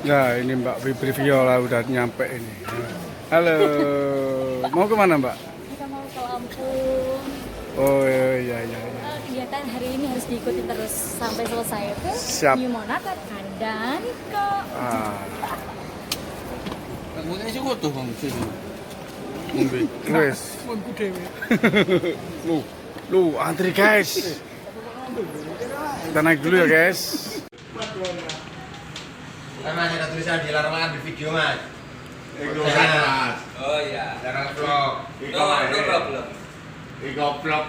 Ya ini Mbak Fibri Viola udah nyampe ini. Halo, mau ke mana Mbak? Kita mau ke Lampung. Oh iya iya iya. Eh, Kegiatan hari ini harus diikuti terus sampai selesai itu. Siap. New Monata dan ke Ah, Mungkin sih kok tuh bang sih. ngombe. Wes. Lu, lu antri guys. Kita naik dulu ya guys. Kan masih ada tulisan dilarang makan di video mas. Iku kan, mas. Oh iya. Larang vlog. No, no problem. Iku vlog.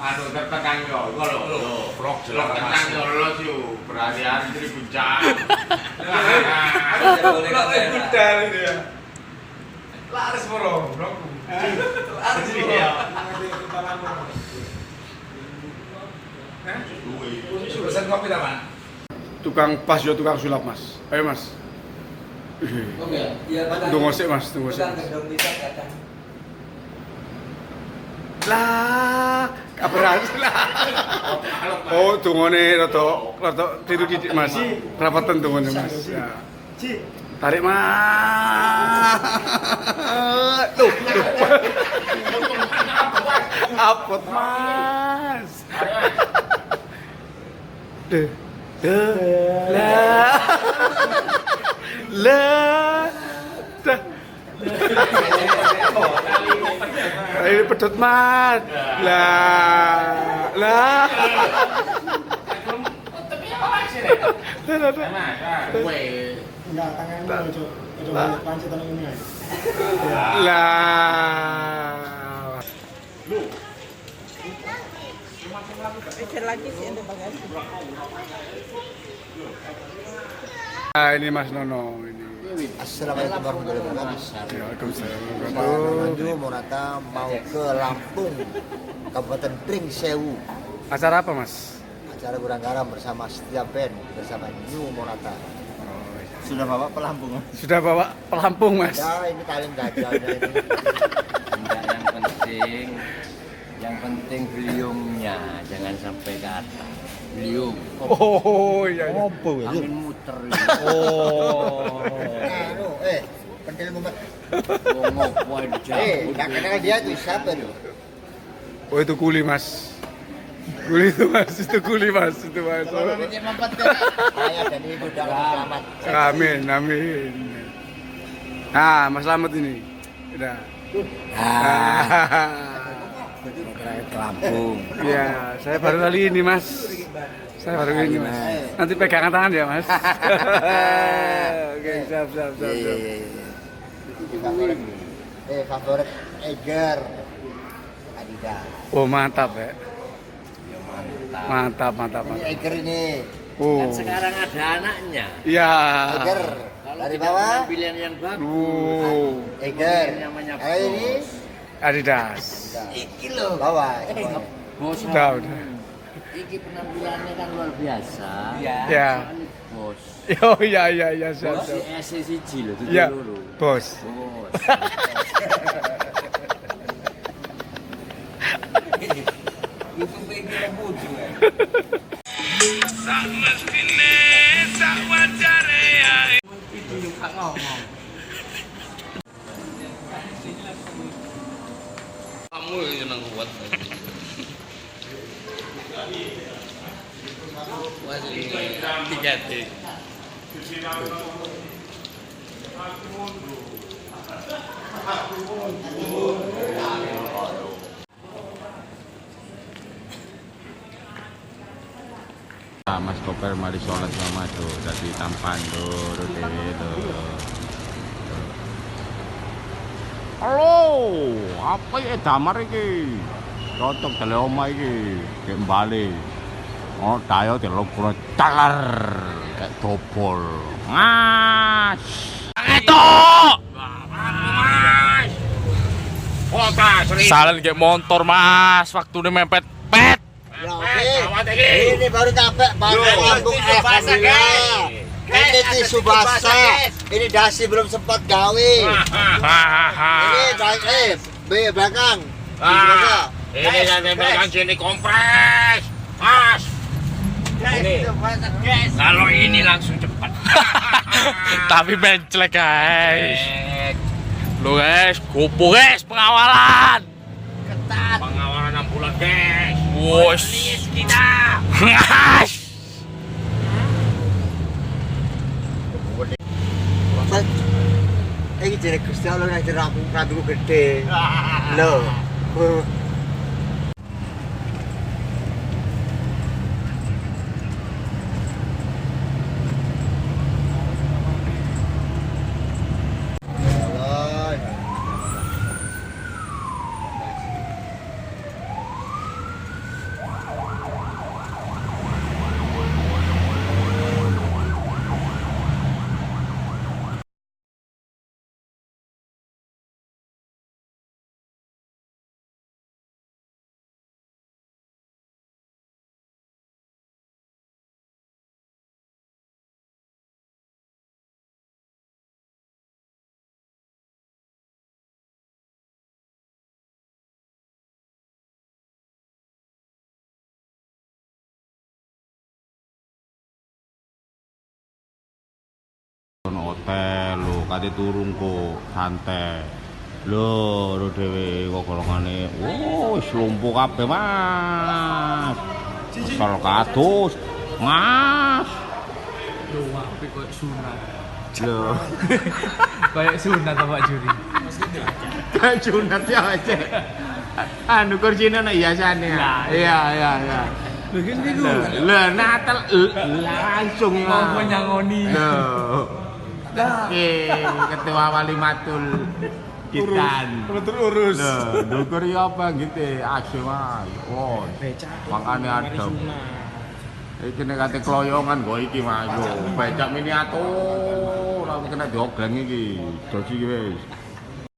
Anu tertekan yo, iku lho. Loh, vlog jelas, tekan yo lo yo. Berarti bucah. boleh Vlog nggak, budal ini ya. Laris moro, vlog. Laris ya. Pesan kopi tak, Mas? Tukang pas yo tukang sulap mas. Ayo mas. Ih, Iya, Tunggu sik mas, tunggu sik. Lah, kabar lah. Oh, tungone rada rada tiru didik Mas. Rapatan tungone Mas. Ya. Tarik Mas. Tuh, tuh. Apot Mas. Deh. Lah. Dah. Ini pedot mas. Lah, lah. Lah, lah, lah. Enggak, tangan ini. Lah. Ah, ini Mas Nono ini. Assalamualaikum warahmatullahi wabarakatuh. Waalaikumsalam. Pak Manju Monata mau ke Lampung, Kabupaten Pring Sewu. Acara apa Mas? Acara Gurang Garam bersama setiap band bersama New Monata. Sudah bawa ke Lampung. Sudah bawa pelampung Mas? Ya ini kalian gajalnya ini. Enggak yang penting yang penting beliumnya jangan sampai ke atas belium Oh iya. iya. angin muter Oh. Anu, eh, pentil mumet. oh, ngopo aja Eh, kenal dia tuh siapa tuh? Oh itu kuli Mas. Kuli itu Mas, itu kuli Mas, itu Mas. Saya dan ibu dalam selamat. Amin, amin. Nah, Mas Slamet ini. Udah. Ah. ke Lampung Iya, saya baru kali ini, Mas. Saya baru kali ini, Mas. Nanti pegangan tangan ya, Mas. Oke, siap, siap, siap. iya iya iya Favorit. Eh, favorit Eger. Adidas. Oh, mantap ya. ya mantap Mantap, mantap, Ini mantap. Eger ini. Oh. kan sekarang ada anaknya Iya. Eger. kalau Dari bawah. mengambil yang bagus Oh. Eger. Kalau ini Adidas. Iki loh bawah. bos Udah, udah. iki penampilannya kan luar biasa Iya. Ya. Bos Oh iya iya iya bos siap. SCG loh tujuh Iya, loro bos. bos Itu pengen bucu ya. Itu juga ngomong. Kamu yang nang kuat. Masih Ah, Mas Koper mari sholat sama tuh dari tampan tuh dewe tuh. Halo, apa ya damar iki? Cocok tele oma iki, kembali. Oh, tayo delok kula calar kayak dobol. Mas. Itu. Salen kayak motor mas, waktu ini mepet pet. Ya oke. Ini baru capek banget lambung alhamdulillah. Ini tisu basah. Ini dasi belum sempat gawe. Ini baik eh B belakang. Basah. Ini yang tempelkan sini kompres, mas. Ini. Kalau ini langsung cepat. Tapi menclek guys. Lo guys, gopo guys pengawalan. Ketat. Pengawalan 6 bulan guys. Wos. kita. Guys. Iki jenenge Gusti Allah nek dirampung rambutku gede. Lho. Hotel lho, kate turun kok santai. Lho, lho dhewe kok golongane. Oh, wis lumpuh kabeh, Mas. Asal kados. Mas. Lho, tapi kok sunat. Lho, Kayak sunat apa Juri? kayak sunat ya aja. Anu kursine ana hiasane. Iya, iya, iya. Lho, lho natal l- langsung Mau menyangoni. Lho. Eh, ketua wali matul Kitan. urus. Lho, ndukur ya apa gitu, asu mas. Oh, makanya ada. Iki nek kate kloyongan go iki mas. Yo, becak miniatur. Ora kena dioglang iki. Dosi iki wis.